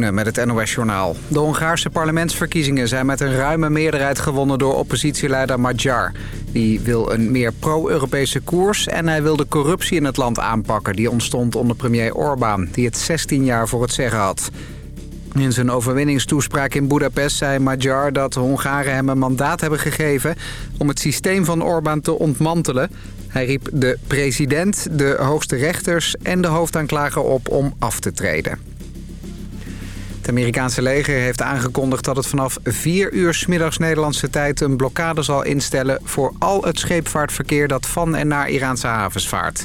Met het NOS-journaal. De Hongaarse parlementsverkiezingen zijn met een ruime meerderheid gewonnen door oppositieleider Magyar. Die wil een meer pro-Europese koers en hij wil de corruptie in het land aanpakken... die ontstond onder premier Orbán, die het 16 jaar voor het zeggen had. In zijn overwinningstoespraak in Budapest zei Magyar dat de Hongaren hem een mandaat hebben gegeven... om het systeem van Orbán te ontmantelen. Hij riep de president, de hoogste rechters en de hoofdaanklager op om af te treden. Het Amerikaanse leger heeft aangekondigd dat het vanaf 4 uur s middags Nederlandse tijd een blokkade zal instellen voor al het scheepvaartverkeer dat van en naar Iraanse havens vaart.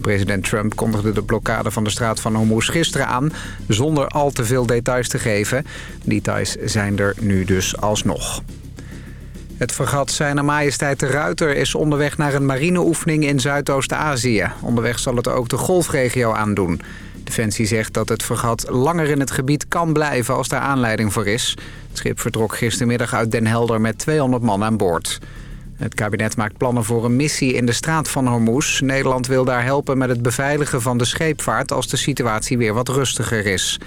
President Trump kondigde de blokkade van de straat van Hormuz gisteren aan... zonder al te veel details te geven. Details zijn er nu dus alsnog. Het vergat Zijne Majesteit de Ruiter is onderweg naar een marineoefening in Zuidoost-Azië. Onderweg zal het ook de golfregio aandoen. Defensie zegt dat het vergat langer in het gebied kan blijven als daar aanleiding voor is. Het schip vertrok gistermiddag uit Den Helder met 200 man aan boord. Het kabinet maakt plannen voor een missie in de straat van Hormuz. Nederland wil daar helpen met het beveiligen van de scheepvaart... als de situatie weer wat rustiger is.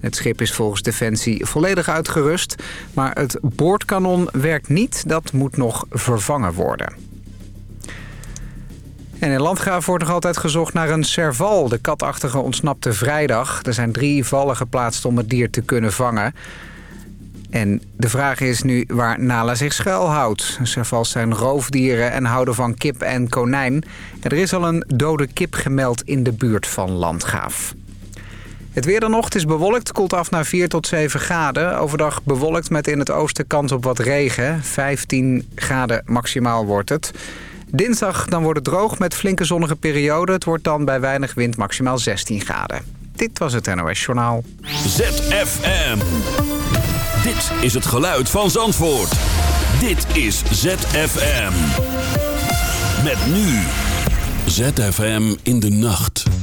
Het schip is volgens Defensie volledig uitgerust. Maar het boordkanon werkt niet. Dat moet nog vervangen worden. En in Landgraaf wordt nog altijd gezocht naar een serval. De katachtige ontsnapte vrijdag. Er zijn drie vallen geplaatst om het dier te kunnen vangen. En de vraag is nu waar Nala zich schuilhoudt. Servals zijn roofdieren en houden van kip en konijn. er is al een dode kip gemeld in de buurt van Landgraaf. Het weer dan is bewolkt, koelt af naar 4 tot 7 graden. Overdag bewolkt met in het oosten kans op wat regen. 15 graden maximaal wordt het. Dinsdag dan wordt het droog met flinke zonnige periode. Het wordt dan bij weinig wind maximaal 16 graden. Dit was het NOS Journaal. ZFM. Dit is het geluid van Zandvoort. Dit is ZFM. Met nu. ZFM in de nacht.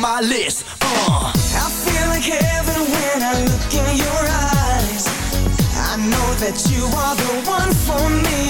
my list. Uh. I feel like heaven when I look in your eyes. I know that you are the one for me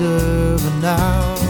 Deserve now.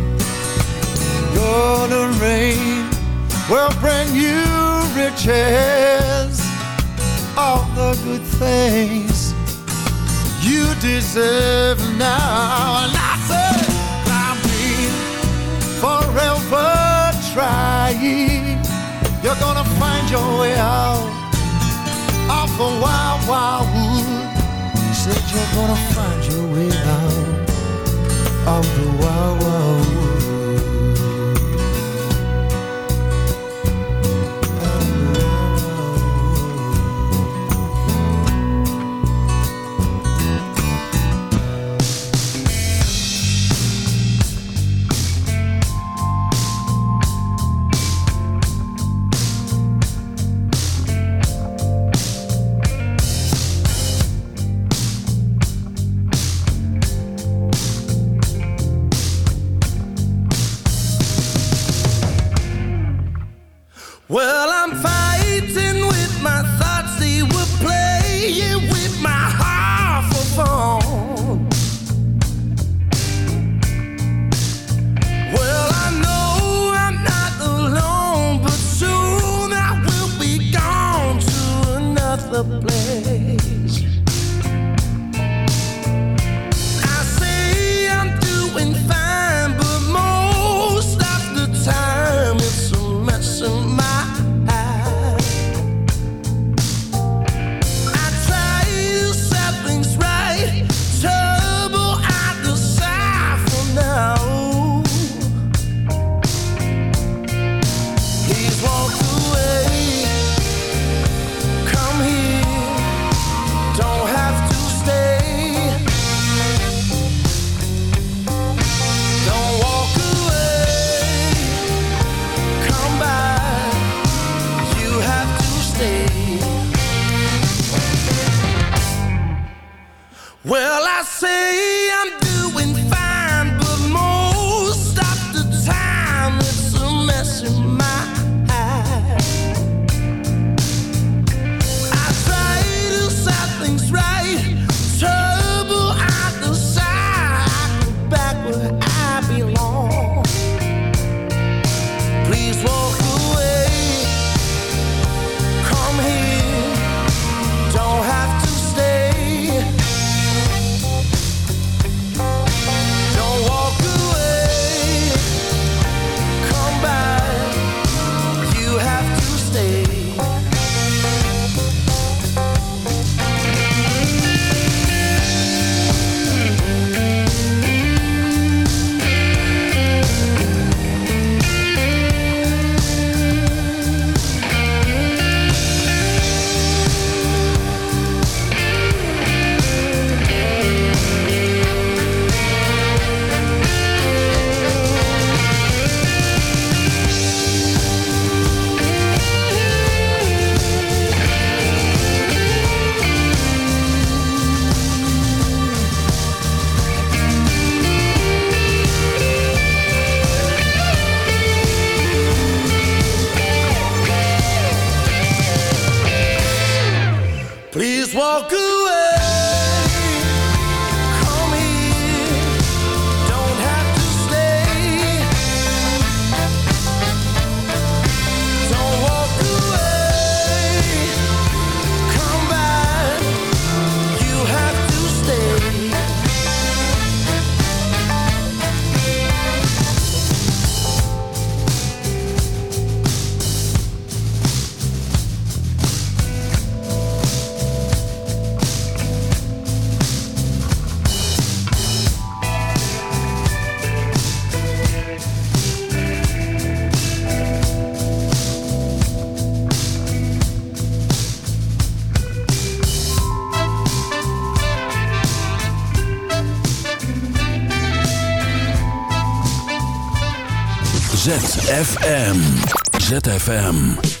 will bring you riches, all the good things you deserve now. And I I've been forever trying. You're gonna find your way out of the wild, wild wood. Said you're gonna find your way out of the wild, wild wood. ZFM. ZFM.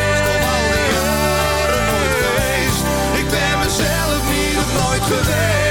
today.